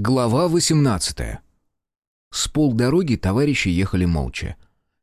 Глава 18. С полдороги товарищи ехали молча.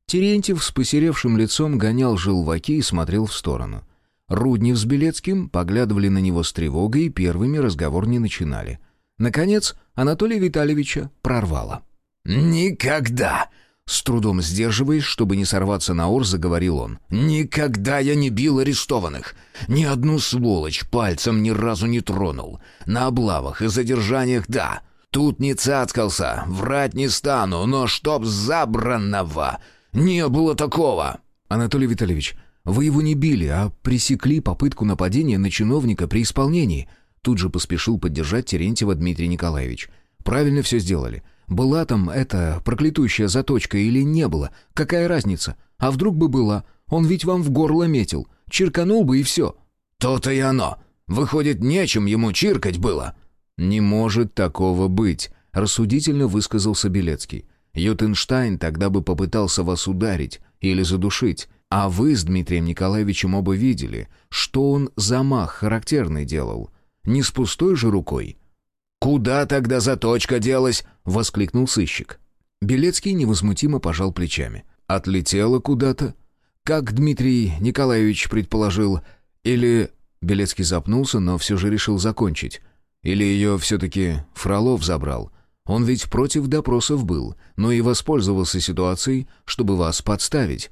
Терентьев с посеревшим лицом гонял желваки и смотрел в сторону. Руднев с Белецким поглядывали на него с тревогой и первыми разговор не начинали. Наконец, Анатолия Витальевича прорвало. «Никогда!» С трудом сдерживаясь, чтобы не сорваться на ор, заговорил он. «Никогда я не бил арестованных. Ни одну сволочь пальцем ни разу не тронул. На облавах и задержаниях — да. Тут не цацкался, врать не стану, но чтоб забранного! Не было такого!» «Анатолий Витальевич, вы его не били, а пресекли попытку нападения на чиновника при исполнении». Тут же поспешил поддержать Терентьева Дмитрий Николаевич. «Правильно все сделали. Была там эта проклятущая заточка или не было? Какая разница? А вдруг бы была? Он ведь вам в горло метил. Чирканул бы и все». «То-то и оно. Выходит, нечем ему чиркать было». «Не может такого быть», — рассудительно высказался Белецкий. «Ютенштайн тогда бы попытался вас ударить или задушить, а вы с Дмитрием Николаевичем оба видели, что он замах характерный делал. Не с пустой же рукой». «Куда тогда заточка делась?» — воскликнул сыщик. Белецкий невозмутимо пожал плечами. «Отлетела куда-то. Как Дмитрий Николаевич предположил. Или...» Белецкий запнулся, но все же решил закончить. «Или ее все-таки Фролов забрал. Он ведь против допросов был, но и воспользовался ситуацией, чтобы вас подставить».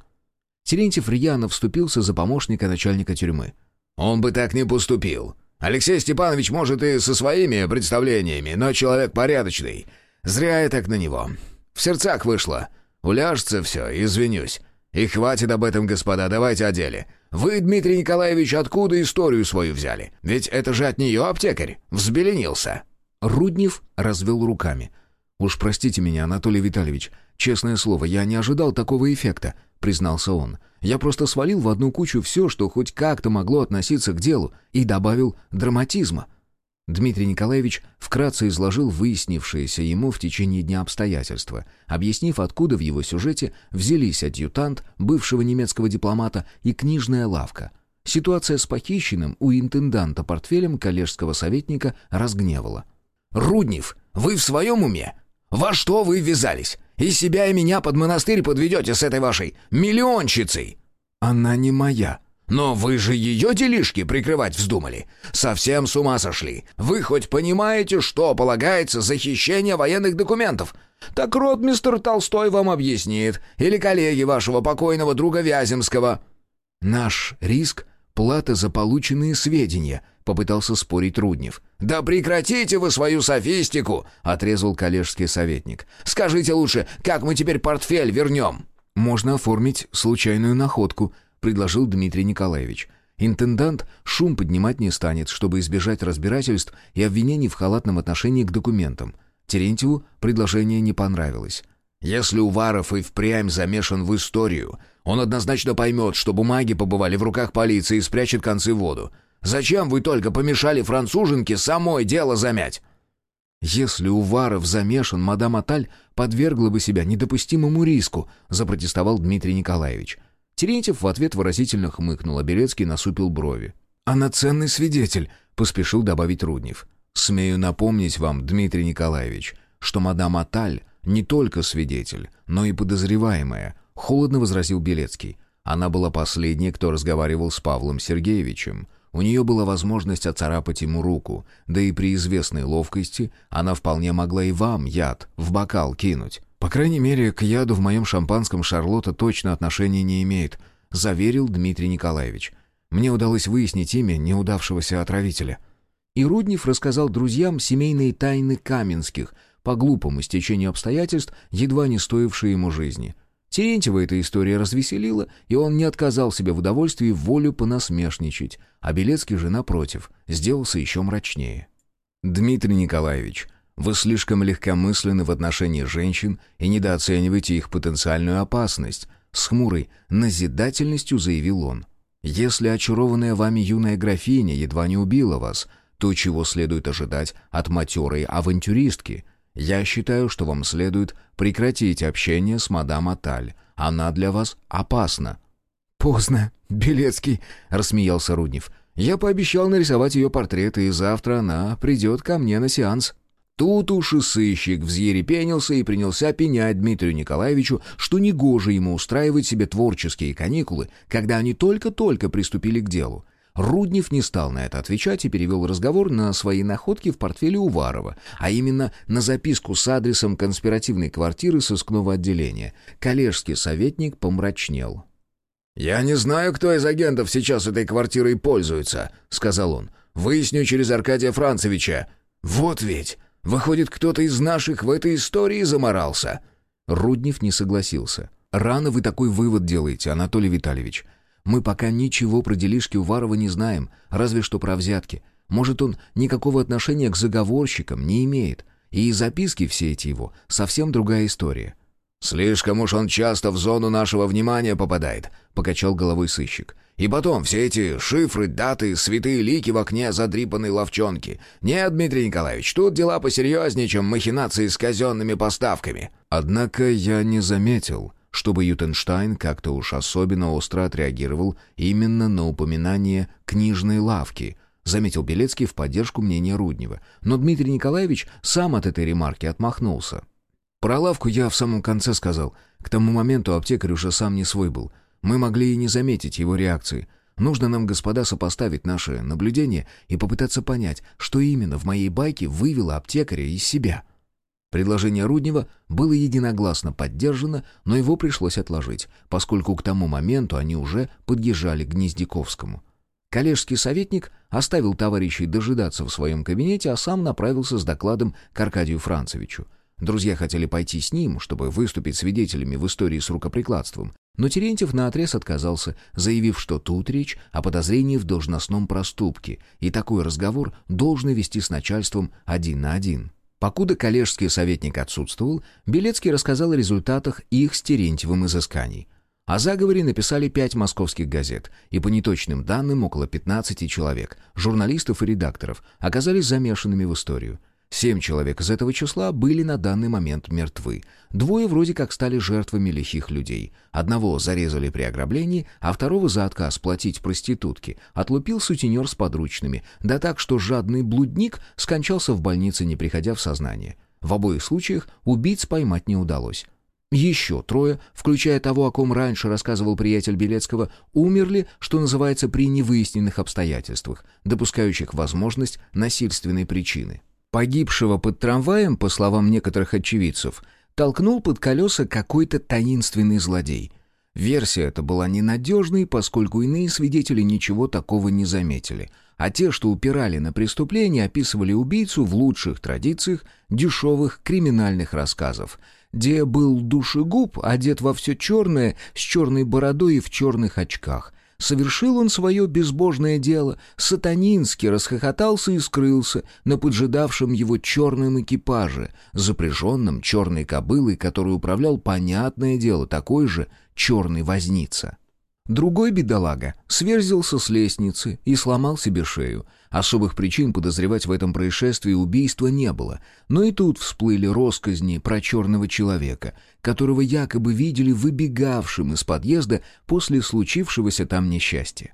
Терентьев рьяно вступился за помощника начальника тюрьмы. «Он бы так не поступил. Алексей Степанович, может, и со своими представлениями, но человек порядочный. Зря я так на него. В сердцах вышло. Уляжется все, извинюсь. И хватит об этом, господа, давайте о деле. Вы, Дмитрий Николаевич, откуда историю свою взяли? Ведь это же от нее аптекарь. Взбеленился». Руднев развел руками. «Уж простите меня, Анатолий Витальевич. Честное слово, я не ожидал такого эффекта», — признался он. Я просто свалил в одну кучу все, что хоть как-то могло относиться к делу, и добавил драматизма. Дмитрий Николаевич вкратце изложил выяснившиеся ему в течение дня обстоятельства, объяснив, откуда в его сюжете взялись адъютант бывшего немецкого дипломата и книжная лавка. Ситуация с похищенным у интенданта портфелем коллежского советника разгневала. «Руднев, вы в своем уме? Во что вы ввязались? И себя и меня под монастырь подведете с этой вашей миллионщицей!» «Она не моя». «Но вы же ее делишки прикрывать вздумали. Совсем с ума сошли. Вы хоть понимаете, что полагается за хищение военных документов? Так рот мистер Толстой вам объяснит. Или коллеги вашего покойного друга Вяземского». «Наш риск — плата за полученные сведения», — попытался спорить Руднев. «Да прекратите вы свою софистику!» — отрезал коллежский советник. «Скажите лучше, как мы теперь портфель вернем?» «Можно оформить случайную находку», — предложил Дмитрий Николаевич. Интендант шум поднимать не станет, чтобы избежать разбирательств и обвинений в халатном отношении к документам. Терентьеву предложение не понравилось. «Если Уваров и впрямь замешан в историю, он однозначно поймет, что бумаги побывали в руках полиции и спрячет концы в воду. Зачем вы только помешали француженке самой дело замять?» «Если Уваров замешан, мадам Аталь подвергла бы себя недопустимому риску», запротестовал Дмитрий Николаевич. Терентьев в ответ выразительно хмыкнул, а Белецкий насупил брови. «Она ценный свидетель», — поспешил добавить Руднев. «Смею напомнить вам, Дмитрий Николаевич, что мадам Аталь не только свидетель, но и подозреваемая», — холодно возразил Белецкий. «Она была последней, кто разговаривал с Павлом Сергеевичем. У нее была возможность оцарапать ему руку, да и при известной ловкости она вполне могла и вам яд в бокал кинуть. По крайней мере, к яду в моем шампанском Шарлотта точно отношения не имеет, заверил Дмитрий Николаевич. Мне удалось выяснить имя неудавшегося отравителя. И Руднев рассказал друзьям семейные тайны Каменских, по глупому стечению обстоятельств, едва не стоившие ему жизни — Терентьева эта история развеселила, и он не отказал себе в удовольствии волю понасмешничать, а Белецкий же, напротив, сделался еще мрачнее. «Дмитрий Николаевич, вы слишком легкомысленны в отношении женщин и недооцениваете их потенциальную опасность», с хмурой назидательностью заявил он. «Если очарованная вами юная графиня едва не убила вас, то чего следует ожидать от матерой авантюристки?» Я считаю, что вам следует прекратить общение с мадам Аталь. Она для вас опасна». «Поздно, Белецкий», — рассмеялся Руднев. «Я пообещал нарисовать ее портрет, и завтра она придет ко мне на сеанс». Тут уж и сыщик взъерепенился и принялся пенять Дмитрию Николаевичу, что негоже ему устраивать себе творческие каникулы, когда они только-только приступили к делу. Руднев не стал на это отвечать и перевел разговор на свои находки в портфеле Уварова, а именно на записку с адресом конспиративной квартиры сыскного отделения. Коллежский советник помрачнел. «Я не знаю, кто из агентов сейчас этой квартирой пользуется», — сказал он. «Выясню через Аркадия Францевича. Вот ведь! Выходит, кто-то из наших в этой истории заморался». Руднев не согласился. «Рано вы такой вывод делаете, Анатолий Витальевич. Мы пока ничего про делишки Уварова не знаем, разве что про взятки. Может, он никакого отношения к заговорщикам не имеет. И записки все эти его — совсем другая история». «Слишком уж он часто в зону нашего внимания попадает», — покачал головой сыщик. «И потом все эти шифры, даты, святые лики в окне задрипанной ловчонки. Нет, Дмитрий Николаевич, тут дела посерьезнее, чем махинации с казенными поставками». «Однако я не заметил», чтобы Ютенштайн как-то уж особенно остро отреагировал именно на упоминание книжной лавки, заметил Белецкий в поддержку мнения Руднева. Но Дмитрий Николаевич сам от этой ремарки отмахнулся. Про лавку я в самом конце сказал. К тому моменту аптекарь уже сам не свой был. Мы могли и не заметить его реакции. Нужно нам, господа, сопоставить наши наблюдения и попытаться понять, что именно в моей байке вывело аптекаря из себя. Предложение Руднева было единогласно поддержано, но его пришлось отложить, поскольку к тому моменту они уже подъезжали к Гнездяковскому. Коллежский советник оставил товарищей дожидаться в своем кабинете, а сам направился с докладом к Аркадию Францевичу. Друзья хотели пойти с ним, чтобы выступить свидетелями в истории с рукоприкладством, но Терентьев наотрез отказался, заявив, что тут речь о подозрении в должностном проступке, и такой разговор должен вести с начальством один на один. Покуда коллежский советник отсутствовал, Белецкий рассказал о результатах их с Терентьевым изысканий. О заговоре написали пять московских газет, и по неточным данным около 15 человек, журналистов и редакторов, оказались замешанными в историю. Семь человек из этого числа были на данный момент мертвы. Двое вроде как стали жертвами лихих людей. Одного зарезали при ограблении, а второго за отказ платить проститутке отлупил сутенер с подручными, да так, что жадный блудник скончался в больнице, не приходя в сознание. В обоих случаях убийц поймать не удалось. Еще трое, включая того, о ком раньше рассказывал приятель Белецкого, умерли, что называется, при невыясненных обстоятельствах, допускающих возможность насильственной причины. Погибшего под трамваем, по словам некоторых очевидцев, толкнул под колеса какой-то таинственный злодей. Версия эта была ненадежной, поскольку иные свидетели ничего такого не заметили, а те, что упирали на преступление, описывали убийцу в лучших традициях дешевых криминальных рассказов, где был душегуб, одет во все черное, с черной бородой и в черных очках — Совершил он свое безбожное дело, сатанински расхохотался и скрылся на поджидавшем его черном экипаже, запряженном черной кобылой, которую управлял, понятное дело, такой же черный возница. Другой бедолага сверзился с лестницы и сломал себе шею. Особых причин подозревать в этом происшествии убийства не было, но и тут всплыли росказни про черного человека, которого якобы видели выбегавшим из подъезда после случившегося там несчастья.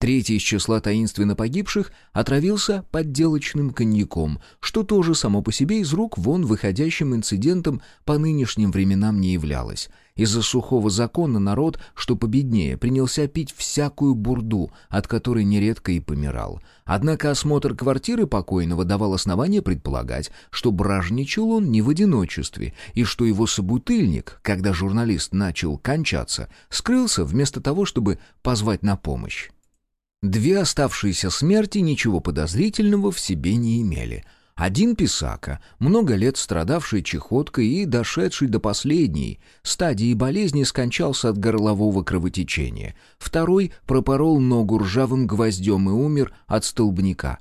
Третий из числа таинственно погибших отравился подделочным коньяком, что тоже само по себе из рук вон выходящим инцидентом по нынешним временам не являлось. Из-за сухого закона народ, что победнее, принялся пить всякую бурду, от которой нередко и помирал. Однако осмотр квартиры покойного давал основание предполагать, что бражничал он не в одиночестве, и что его собутыльник, когда журналист начал кончаться, скрылся вместо того, чтобы позвать на помощь. Две оставшиеся смерти ничего подозрительного в себе не имели. Один писака, много лет страдавший чехоткой и дошедший до последней стадии болезни, скончался от горлового кровотечения. Второй пропорол ногу ржавым гвоздем и умер от столбняка.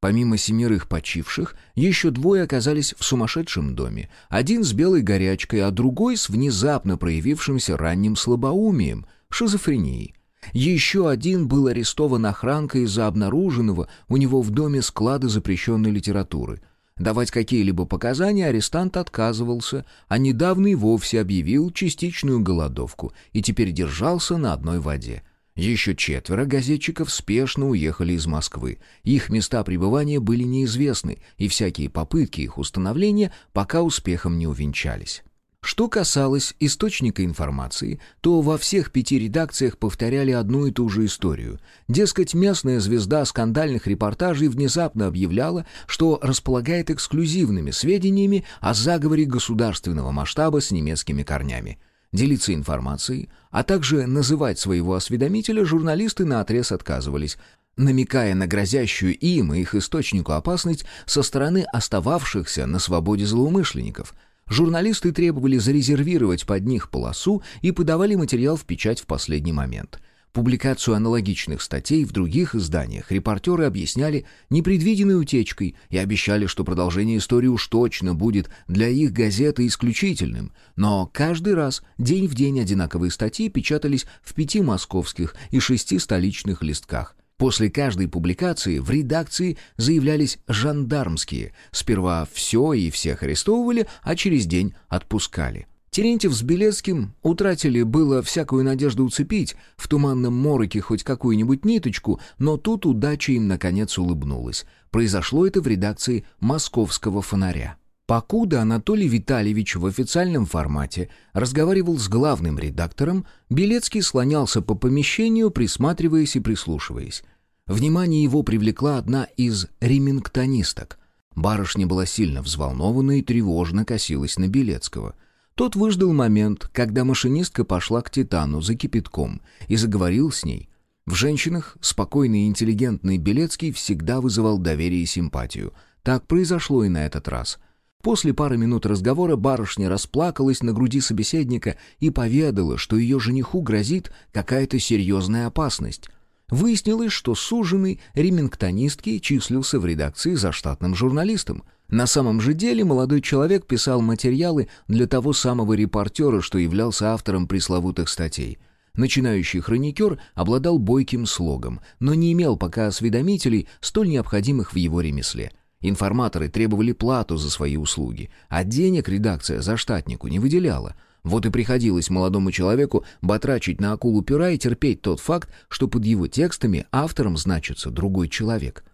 Помимо семерых почивших, еще двое оказались в сумасшедшем доме. Один с белой горячкой, а другой с внезапно проявившимся ранним слабоумием, шизофренией. Еще один был арестован охранкой из-за обнаруженного у него в доме склада запрещенной литературы. Давать какие-либо показания арестант отказывался, а недавно и вовсе объявил частичную голодовку и теперь держался на одной воде. Еще четверо газетчиков спешно уехали из Москвы. Их места пребывания были неизвестны, и всякие попытки их установления пока успехом не увенчались. Что касалось источника информации, то во всех пяти редакциях повторяли одну и ту же историю. Дескать, местная звезда скандальных репортажей внезапно объявляла, что располагает эксклюзивными сведениями о заговоре государственного масштаба с немецкими корнями. Делиться информацией, а также называть своего осведомителя журналисты наотрез отказывались, намекая на грозящую им и их источнику опасность со стороны остававшихся на свободе злоумышленников – Журналисты требовали зарезервировать под них полосу и подавали материал в печать в последний момент. Публикацию аналогичных статей в других изданиях репортеры объясняли непредвиденной утечкой и обещали, что продолжение истории уж точно будет для их газеты исключительным. Но каждый раз день в день одинаковые статьи печатались в пяти московских и шести столичных листках. После каждой публикации в редакции заявлялись жандармские. Сперва все и всех арестовывали, а через день отпускали. Терентьев с Белецким утратили было всякую надежду уцепить в туманном мороке хоть какую-нибудь ниточку, но тут удача им наконец улыбнулась. Произошло это в редакции «Московского фонаря». Покуда Анатолий Витальевич в официальном формате разговаривал с главным редактором, Белецкий слонялся по помещению, присматриваясь и прислушиваясь. Внимание его привлекла одна из ремингтонисток. Барышня была сильно взволнована и тревожно косилась на Белецкого. Тот выждал момент, когда машинистка пошла к Титану за кипятком и заговорил с ней. В женщинах спокойный и интеллигентный Белецкий всегда вызывал доверие и симпатию. Так произошло и на этот раз — После пары минут разговора барышня расплакалась на груди собеседника и поведала, что ее жениху грозит какая-то серьезная опасность. Выяснилось, что суженый ремингтонистки числился в редакции за штатным журналистом. На самом же деле молодой человек писал материалы для того самого репортера, что являлся автором пресловутых статей. Начинающий хроникер обладал бойким слогом, но не имел пока осведомителей, столь необходимых в его ремесле – Информаторы требовали плату за свои услуги, а денег редакция за штатнику не выделяла. Вот и приходилось молодому человеку батрачить на акулу пера и терпеть тот факт, что под его текстами автором значится другой человек.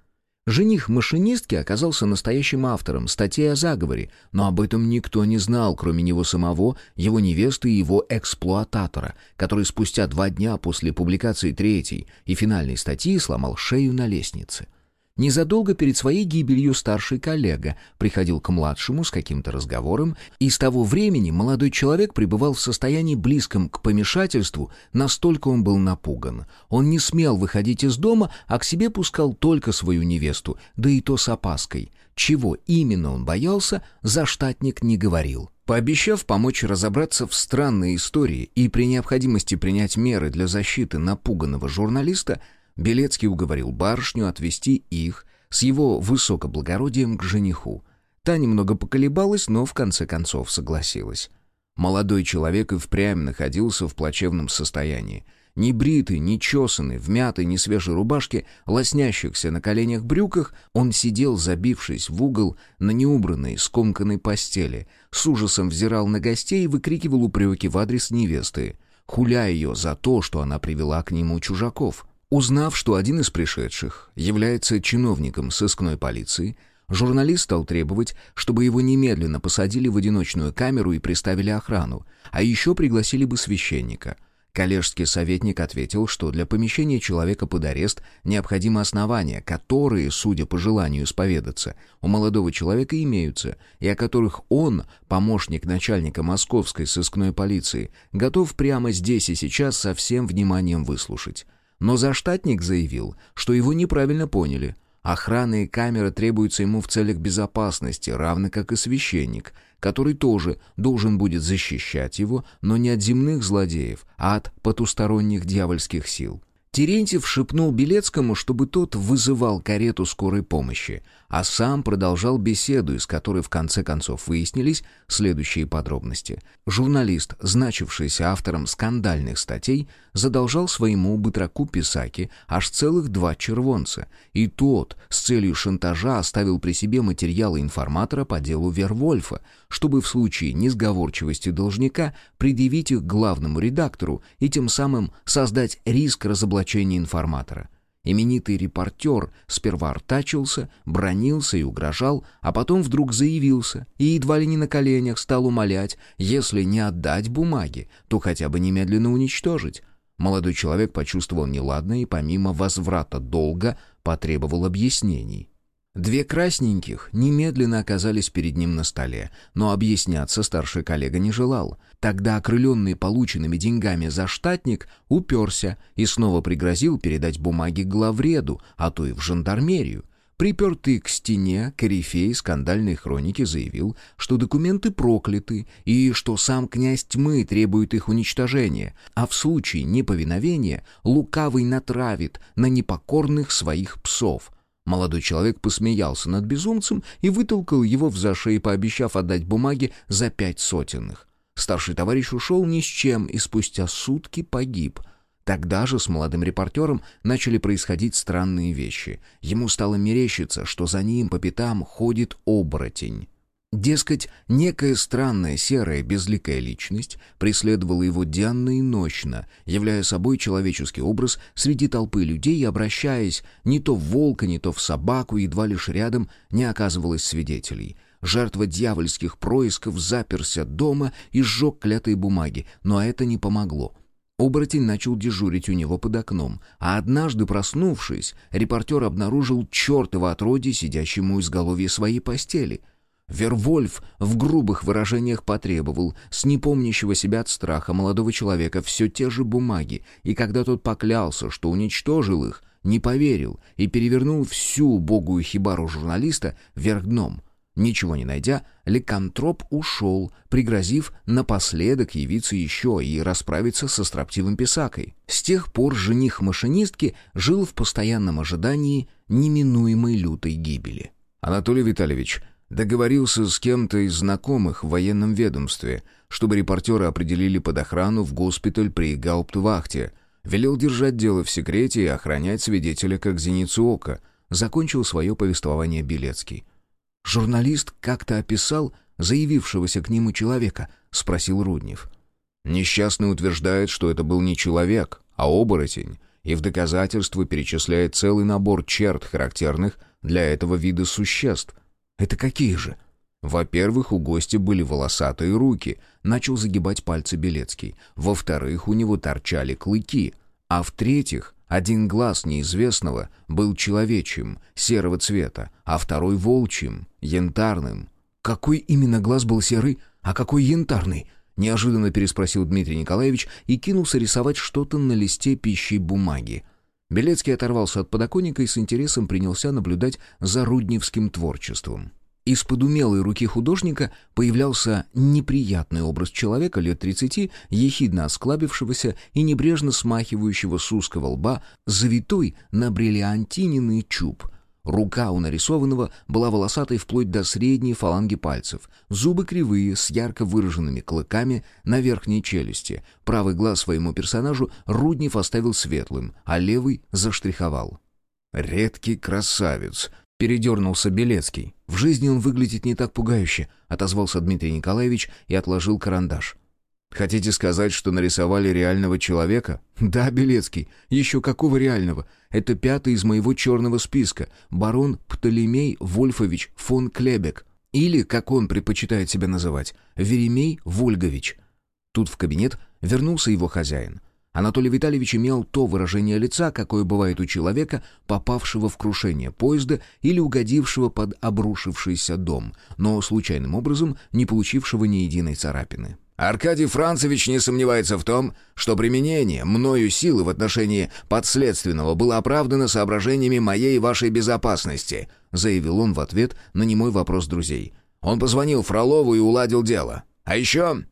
Жених машинистки оказался настоящим автором статей о заговоре, но об этом никто не знал, кроме него самого, его невесты и его эксплуататора, который спустя два дня после публикации третьей и финальной статьи сломал шею на лестнице. Незадолго перед своей гибелью старший коллега приходил к младшему с каким-то разговором, и с того времени молодой человек пребывал в состоянии близком к помешательству, настолько он был напуган. Он не смел выходить из дома, а к себе пускал только свою невесту, да и то с опаской. Чего именно он боялся, заштатник не говорил. Пообещав помочь разобраться в странной истории и при необходимости принять меры для защиты напуганного журналиста, Белецкий уговорил барышню отвезти их с его высокоблагородием к жениху. Та немного поколебалась, но в конце концов согласилась. Молодой человек и впрямь находился в плачевном состоянии. Ни бритый, ни чесанный, в мятой, ни свежей рубашке, лоснящихся на коленях брюках, он сидел, забившись в угол на неубранной, скомканной постели, с ужасом взирал на гостей и выкрикивал упреки в адрес невесты, хуля ее за то, что она привела к нему чужаков. Узнав, что один из пришедших является чиновником сыскной полиции, журналист стал требовать, чтобы его немедленно посадили в одиночную камеру и приставили охрану, а еще пригласили бы священника. Коллежский советник ответил, что для помещения человека под арест необходимы основания, которые, судя по желанию исповедаться, у молодого человека имеются, и о которых он, помощник начальника московской сыскной полиции, готов прямо здесь и сейчас со всем вниманием выслушать. Но заштатник заявил, что его неправильно поняли. Охрана и камера требуются ему в целях безопасности, равно как и священник, который тоже должен будет защищать его, но не от земных злодеев, а от потусторонних дьявольских сил. Терентьев шепнул Белецкому, чтобы тот вызывал карету скорой помощи, а сам продолжал беседу, из которой в конце концов выяснились следующие подробности. Журналист, значившийся автором скандальных статей, задолжал своему бытраку Писаки аж целых два червонца, и тот с целью шантажа оставил при себе материалы информатора по делу Вервольфа, чтобы в случае несговорчивости должника предъявить их главному редактору и тем самым создать риск разоблачения информатора. Именитый репортер сперва ртачился, бронился и угрожал, а потом вдруг заявился и едва ли не на коленях стал умолять, если не отдать бумаги, то хотя бы немедленно уничтожить. Молодой человек почувствовал неладное и помимо возврата долга потребовал объяснений. Две красненьких немедленно оказались перед ним на столе, но объясняться старший коллега не желал. Тогда окрыленный полученными деньгами за штатник уперся и снова пригрозил передать бумаги главреду, а то и в жандармерию. Припертый к стене корифей скандальной хроники заявил, что документы прокляты и что сам князь тьмы требует их уничтожения, а в случае неповиновения лукавый натравит на непокорных своих псов — Молодой человек посмеялся над безумцем и вытолкал его в зашей, пообещав отдать бумаги за пять сотенных. Старший товарищ ушел ни с чем и спустя сутки погиб. Тогда же с молодым репортером начали происходить странные вещи. Ему стало мерещиться, что за ним по пятам ходит оборотень. Дескать, некая странная серая безликая личность преследовала его денно и ночно, являя собой человеческий образ среди толпы людей и обращаясь не то в волка, не то в собаку, едва лишь рядом не оказывалось свидетелей. Жертва дьявольских происков заперся дома и сжег клятые бумаги, но это не помогло. Оборотень начал дежурить у него под окном, а однажды, проснувшись, репортер обнаружил чертова отродье, сидящему у изголовья своей постели — Вервольф в грубых выражениях потребовал с непомнящего себя от страха молодого человека все те же бумаги, и когда тот поклялся, что уничтожил их, не поверил и перевернул всю богую хибару журналиста вверх дном. Ничего не найдя, Лекантроп ушел, пригрозив напоследок явиться еще и расправиться со строптивым писакой. С тех пор жених машинистки жил в постоянном ожидании неминуемой лютой гибели. «Анатолий Витальевич», Договорился с кем-то из знакомых в военном ведомстве, чтобы репортеры определили под охрану в госпиталь при гауптвахте. Велел держать дело в секрете и охранять свидетеля как зеницу ока. Закончил свое повествование Белецкий. «Журналист как-то описал заявившегося к нему человека?» — спросил Руднев. Несчастный утверждает, что это был не человек, а оборотень, и в доказательство перечисляет целый набор черт, характерных для этого вида существ — «Это какие же?» Во-первых, у гостя были волосатые руки, начал загибать пальцы Белецкий. Во-вторых, у него торчали клыки. А в-третьих, один глаз неизвестного был человечьим, серого цвета, а второй волчьим, янтарным. «Какой именно глаз был серый, а какой янтарный?» Неожиданно переспросил Дмитрий Николаевич и кинулся рисовать что-то на листе пищей бумаги. Белецкий оторвался от подоконника и с интересом принялся наблюдать за рудневским творчеством. Из-под умелой руки художника появлялся неприятный образ человека лет тридцати, ехидно осклабившегося и небрежно смахивающего с узкого лба завитой на бриллиантиненный чуб — Рука у нарисованного была волосатой вплоть до средней фаланги пальцев, зубы кривые, с ярко выраженными клыками на верхней челюсти. Правый глаз своему персонажу Руднев оставил светлым, а левый заштриховал. «Редкий красавец», — передернулся Белецкий. «В жизни он выглядит не так пугающе», — отозвался Дмитрий Николаевич и отложил карандаш. Хотите сказать, что нарисовали реального человека? Да, Белецкий. Еще какого реального? Это пятый из моего черного списка. Барон Птолемей Вольфович фон Клебек. Или, как он предпочитает себя называть, Веремей Вольгович. Тут в кабинет вернулся его хозяин. Анатолий Витальевич имел то выражение лица, какое бывает у человека, попавшего в крушение поезда или угодившего под обрушившийся дом, но случайным образом не получившего ни единой царапины. Аркадий Францевич не сомневается в том, что применение мною силы в отношении подследственного было оправдано соображениями моей и вашей безопасности», заявил он в ответ на немой вопрос друзей. «Он позвонил Фролову и уладил дело. А еще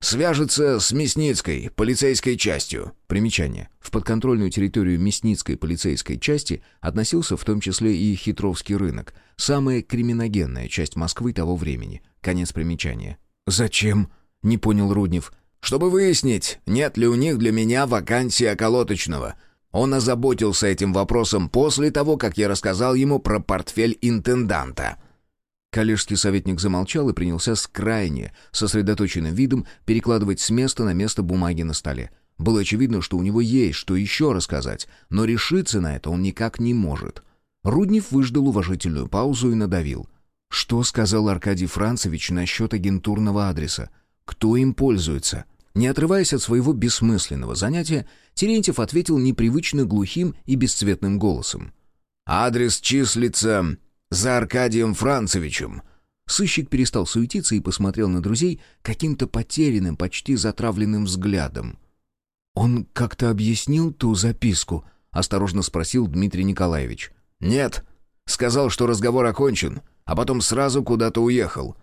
Свяжется с Мясницкой, полицейской частью». Примечание. В подконтрольную территорию Мясницкой полицейской части относился в том числе и Хитровский рынок, самая криминогенная часть Москвы того времени. Конец примечания. «Зачем?» — не понял Руднев. «Чтобы выяснить, нет ли у них для меня вакансии околоточного». Он озаботился этим вопросом после того, как я рассказал ему про портфель интенданта. Коллежский советник замолчал и принялся с крайне сосредоточенным видом перекладывать с места на место бумаги на столе. Было очевидно, что у него есть что еще рассказать, но решиться на это он никак не может. Руднев выждал уважительную паузу и надавил. Что сказал Аркадий Францевич насчет агентурного адреса? Кто им пользуется? Не отрываясь от своего бессмысленного занятия, Терентьев ответил непривычно глухим и бесцветным голосом. «Адрес числится за Аркадием Францевичем». Сыщик перестал суетиться и посмотрел на друзей каким-то потерянным, почти затравленным взглядом. «Он как-то объяснил ту записку?» — осторожно спросил Дмитрий Николаевич. «Нет. Сказал, что разговор окончен, а потом сразу куда-то уехал».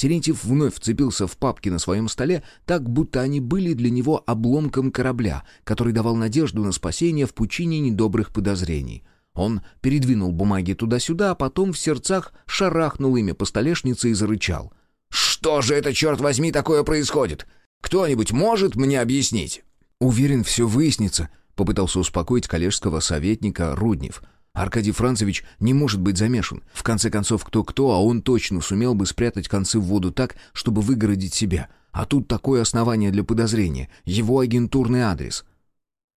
Терентьев вновь вцепился в папки на своем столе, так будто они были для него обломком корабля, который давал надежду на спасение в пучине недобрых подозрений. Он передвинул бумаги туда-сюда, а потом в сердцах шарахнул ими по столешнице и зарычал. «Что же это, черт возьми, такое происходит? Кто-нибудь может мне объяснить?» «Уверен, все выяснится», — попытался успокоить коллежского советника Руднев. «Аркадий Францевич не может быть замешан. В конце концов, кто-кто, а он точно сумел бы спрятать концы в воду так, чтобы выгородить себя. А тут такое основание для подозрения. Его агентурный адрес.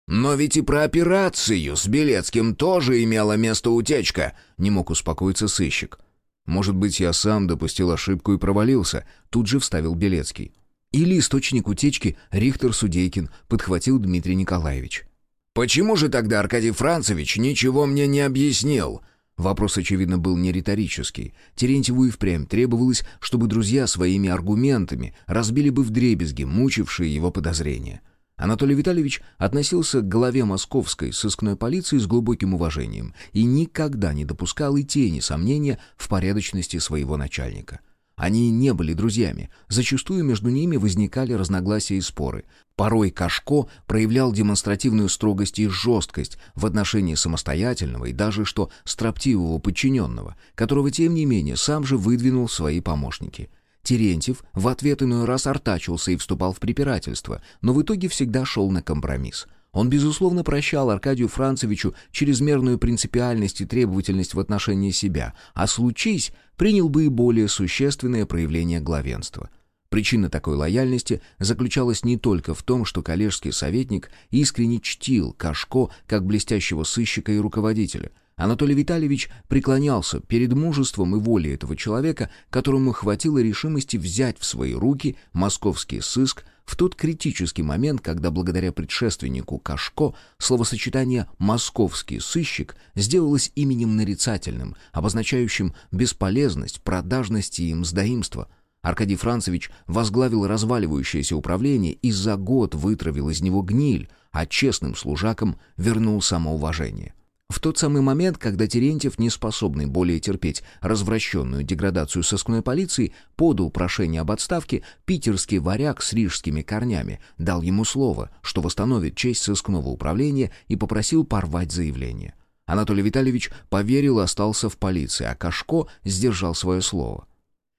«Но ведь и про операцию с Белецким тоже имела место утечка», — не мог успокоиться сыщик. «Может быть, я сам допустил ошибку и провалился», — тут же вставил Белецкий. Или источник утечки Рихтер Судейкин подхватил Дмитрий Николаевич. «Почему же тогда Аркадий Францевич ничего мне не объяснил?» Вопрос, очевидно, был не риторический. Терентьеву и впрямь требовалось, чтобы друзья своими аргументами разбили бы вдребезги мучившие его подозрения. Анатолий Витальевич относился к главе московской сыскной полиции с глубоким уважением и никогда не допускал и тени сомнения в порядочности своего начальника. Они не были друзьями, зачастую между ними возникали разногласия и споры. Порой Кашко проявлял демонстративную строгость и жесткость в отношении самостоятельного и даже что строптивого подчиненного, которого, тем не менее, сам же выдвинул свои помощники – Терентьев в ответ иной раз артачился и вступал в препирательство, но в итоге всегда шел на компромисс. Он, безусловно, прощал Аркадию Францевичу чрезмерную принципиальность и требовательность в отношении себя, а случись, принял бы и более существенное проявление главенства. Причина такой лояльности заключалась не только в том, что коллежский советник искренне чтил Кашко как блестящего сыщика и руководителя – Анатолий Витальевич преклонялся перед мужеством и волей этого человека, которому хватило решимости взять в свои руки московский сыск в тот критический момент, когда благодаря предшественнику Кашко словосочетание «московский сыщик» сделалось именем нарицательным, обозначающим бесполезность, продажность и мздоимство. Аркадий Францевич возглавил разваливающееся управление и за год вытравил из него гниль, а честным служакам вернул самоуважение. В тот самый момент, когда Терентьев, не способный более терпеть развращенную деградацию сыскной полиции, подал прошение об отставке, питерский варяг с рижскими корнями дал ему слово, что восстановит честь сыскного управления и попросил порвать заявление. Анатолий Витальевич поверил и остался в полиции, а Кашко сдержал свое слово.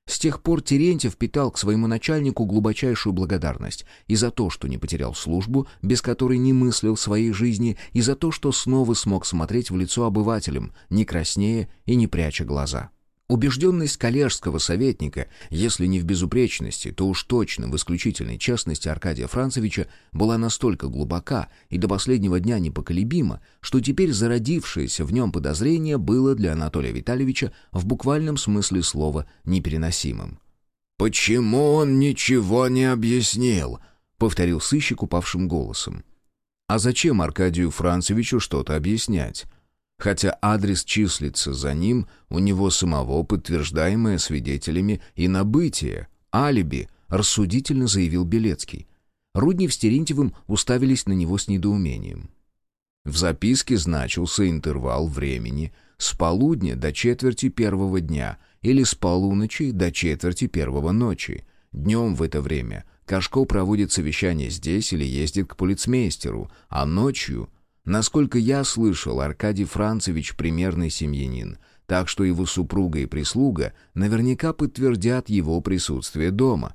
С тех пор Терентьев питал к своему начальнику глубочайшую благодарность и за то, что не потерял службу, без которой не мыслил своей жизни, и за то, что снова смог смотреть в лицо обывателям, не краснея и не пряча глаза. Убежденность коллежского советника, если не в безупречности, то уж точно в исключительной честности Аркадия Францевича, была настолько глубока и до последнего дня непоколебима, что теперь зародившееся в нем подозрение было для Анатолия Витальевича в буквальном смысле слова непереносимым. «Почему он ничего не объяснил?» — повторил сыщик упавшим голосом. «А зачем Аркадию Францевичу что-то объяснять?» Хотя адрес числится за ним, у него самого подтверждаемое свидетелями и набытие, алиби, рассудительно заявил Белецкий. Руднев с Терентьевым уставились на него с недоумением. В записке значился интервал времени с полудня до четверти первого дня или с полуночи до четверти первого ночи. Днем в это время Кашко проводит совещание здесь или ездит к полицмейстеру, а ночью... Насколько я слышал, Аркадий Францевич примерный семьянин, так что его супруга и прислуга наверняка подтвердят его присутствие дома.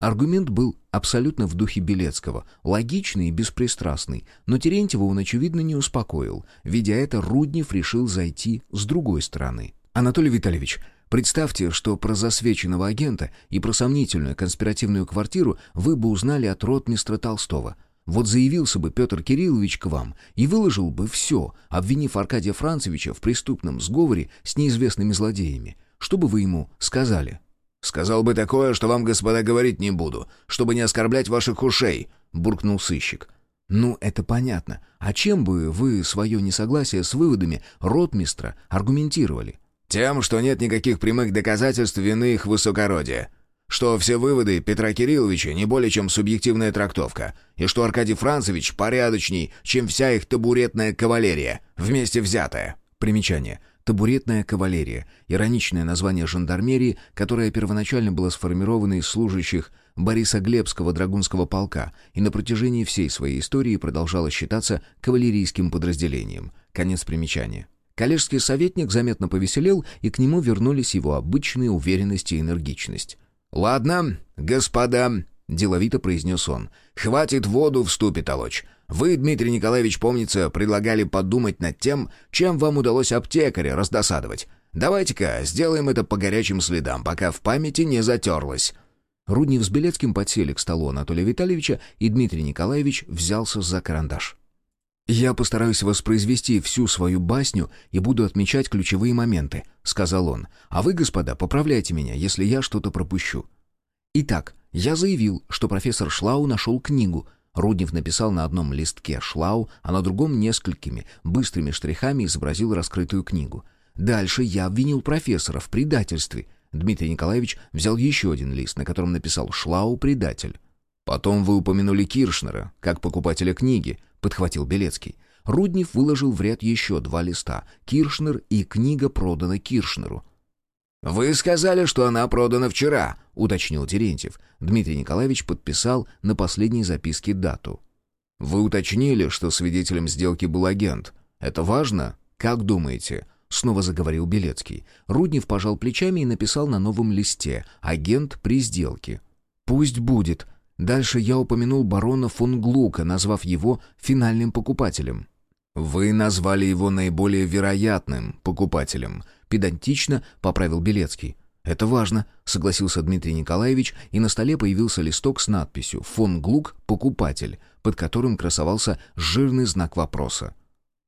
Аргумент был абсолютно в духе Белецкого, логичный и беспристрастный, но Терентьева он, очевидно, не успокоил. Видя это, Руднев решил зайти с другой стороны. «Анатолий Витальевич, Представьте, что про засвеченного агента и про сомнительную конспиративную квартиру вы бы узнали от ротмистра Толстого. Вот заявился бы Петр Кириллович к вам и выложил бы все, обвинив Аркадия Францевича в преступном сговоре с неизвестными злодеями. Что бы вы ему сказали? «Сказал бы такое, что вам, господа, говорить не буду, чтобы не оскорблять ваших ушей», — буркнул сыщик. «Ну, это понятно. А чем бы вы свое несогласие с выводами ротмистра аргументировали?» Тем, что нет никаких прямых доказательств вины их высокородия. Что все выводы Петра Кирилловича не более чем субъективная трактовка. И что Аркадий Францевич порядочней, чем вся их табуретная кавалерия, вместе взятая. Примечание. Табуретная кавалерия. Ироничное название жандармерии, которое первоначально было сформировано из служащих Бориса Глебского драгунского полка и на протяжении всей своей истории продолжало считаться кавалерийским подразделением. Конец примечания. Коллежский советник заметно повеселел, и к нему вернулись его обычные уверенность и энергичность. «Ладно, господа», — деловито произнес он, — «хватит воду в ступе толочь. Вы, Дмитрий Николаевич, помнится, предлагали подумать над тем, чем вам удалось аптекаря раздосадовать. Давайте-ка сделаем это по горячим следам, пока в памяти не затерлось». Руднев с Белецким подсели к столу Анатолия Витальевича, и Дмитрий Николаевич взялся за карандаш. «Я постараюсь воспроизвести всю свою басню и буду отмечать ключевые моменты», — сказал он. «А вы, господа, поправляйте меня, если я что-то пропущу». Итак, я заявил, что профессор Шлау нашел книгу. Руднев написал на одном листке «Шлау», а на другом несколькими быстрыми штрихами изобразил раскрытую книгу. Дальше я обвинил профессора в предательстве. Дмитрий Николаевич взял еще один лист, на котором написал «Шлау, предатель». Потом вы упомянули Киршнера, как покупателя книги, подхватил Белецкий. Руднев выложил в ряд еще два листа. Киршнер и книга продана Киршнеру. «Вы сказали, что она продана вчера», — уточнил Терентьев. Дмитрий Николаевич подписал на последней записке дату. «Вы уточнили, что свидетелем сделки был агент. Это важно? Как думаете?» Снова заговорил Белецкий. Руднев пожал плечами и написал на новом листе «Агент при сделке». «Пусть будет», Дальше я упомянул барона фон Глука, назвав его финальным покупателем. «Вы назвали его наиболее вероятным покупателем», — педантично поправил Белецкий. «Это важно», — согласился Дмитрий Николаевич, и на столе появился листок с надписью «Фон Глук – покупатель», под которым красовался жирный знак вопроса.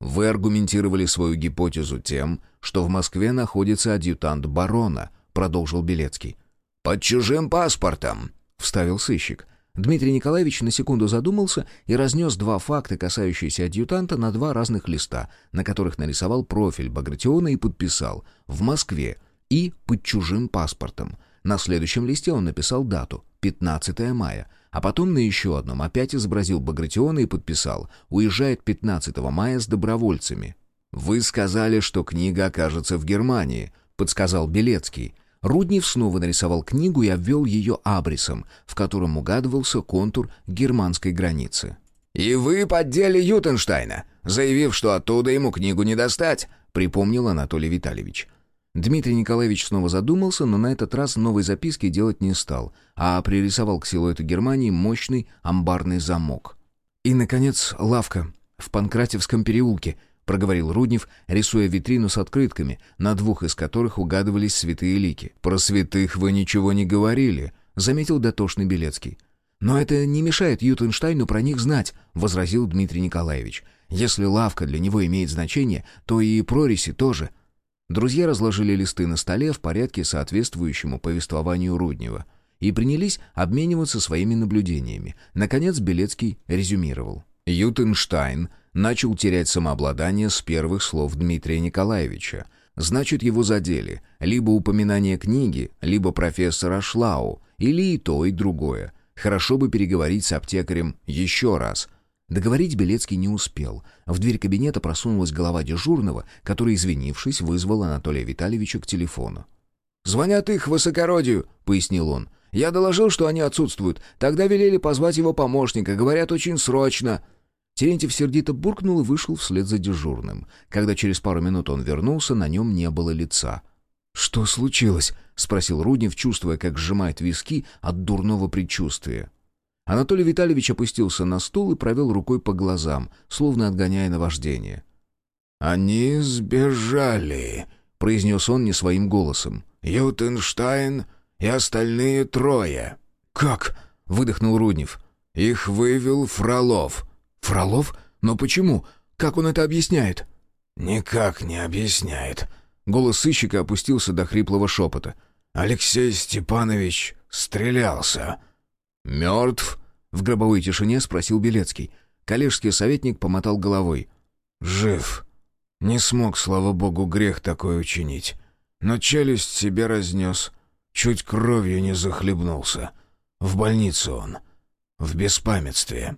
«Вы аргументировали свою гипотезу тем, что в Москве находится адъютант барона», — продолжил Белецкий. «Под чужим паспортом», — вставил сыщик. Дмитрий Николаевич на секунду задумался и разнес два факта, касающиеся адъютанта, на два разных листа, на которых нарисовал профиль Багратиона и подписал «В Москве» и «Под чужим паспортом». На следующем листе он написал дату — 15 мая, а потом на еще одном опять изобразил Багратиона и подписал «Уезжает 15 мая с добровольцами». «Вы сказали, что книга окажется в Германии», — подсказал Белецкий — Руднев снова нарисовал книгу и обвел ее абрисом, в котором угадывался контур германской границы. «И вы поддели Ютенштайна, заявив, что оттуда ему книгу не достать», — припомнил Анатолий Витальевич. Дмитрий Николаевич снова задумался, но на этот раз новой записки делать не стал, а пририсовал к силуэту Германии мощный амбарный замок. И, наконец, лавка в Панкратевском переулке, проговорил Руднев, рисуя витрину с открытками, на двух из которых угадывались святые лики. «Про святых вы ничего не говорили», — заметил дотошный Белецкий. «Но это не мешает Ютенштайну про них знать», — возразил Дмитрий Николаевич. «Если лавка для него имеет значение, то и прорези тоже». Друзья разложили листы на столе в порядке, соответствующему повествованию Руднева, и принялись обмениваться своими наблюдениями. Наконец Белецкий резюмировал. «Ютенштайн начал терять самообладание с первых слов Дмитрия Николаевича. Значит, его задели либо упоминание книги, либо профессора Шлау, или и то, и другое. Хорошо бы переговорить с аптекарем еще раз. Договорить Белецкий не успел. В дверь кабинета просунулась голова дежурного, который, извинившись, вызвал Анатолия Витальевича к телефону. «Звонят их высокородию», — пояснил он. Я доложил, что они отсутствуют. Тогда велели позвать его помощника. Говорят, очень срочно». Терентьев сердито буркнул и вышел вслед за дежурным. Когда через пару минут он вернулся, на нем не было лица. «Что случилось?» — спросил Руднев, чувствуя, как сжимает виски от дурного предчувствия. Анатолий Витальевич опустился на стул и провел рукой по глазам, словно отгоняя наваждение. «Они сбежали», — произнес он не своим голосом. «Ютенштайн и остальные трое». «Как?» — выдохнул Руднев. «Их вывел Фролов». «Фролов? Но почему? Как он это объясняет?» «Никак не объясняет». Голос сыщика опустился до хриплого шепота. «Алексей Степанович стрелялся». «Мертв?» — в гробовой тишине спросил Белецкий. Коллежский советник помотал головой. «Жив. Не смог, слава богу, грех такой учинить. Но челюсть себе разнес. Чуть кровью не захлебнулся. В больнице он. В беспамятстве».